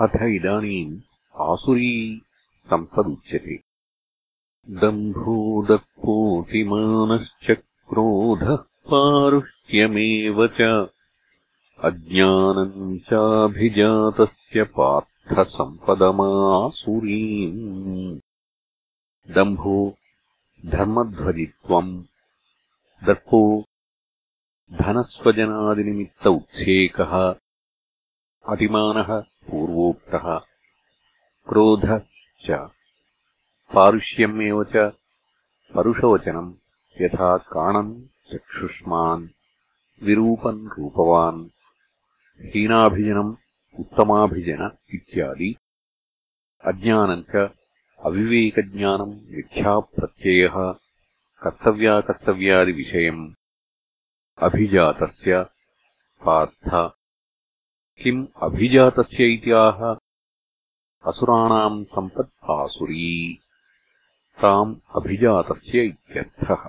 अथ इदानीम् आसुरी सम्पदुच्यते। दम्भो दर्पोऽतिमानश्च क्रोधः पारुष्यमेव च। अज्ञानम् चाभिजातस्य पार्थसम्पदमासुरीम्। दम्भो धर्मध्वजित्वम् दर्पो धनस्वजनादिनिमित्त उत्सेकः अतिमानः पूर्वोक्तः। क्रोधः च। पारुष्यमेव च। परुषवचनम् यथा काणम् चक्षुष्मान् विरूपम् रूपवान्। हीनाभिजनम् उत्तमाभिजन इत्यादि। अज्ञानम् च अविवेकज्ञानम् मिथ्याप्रत्ययः कर्तव्याकर्तव्यादिविषयम्। अभिजातस्य पार्थ किम् अभिजातस्य इति आह असुराणाम् सम्पत् आसुरी ताम् अभिजातस्य इत्यर्थः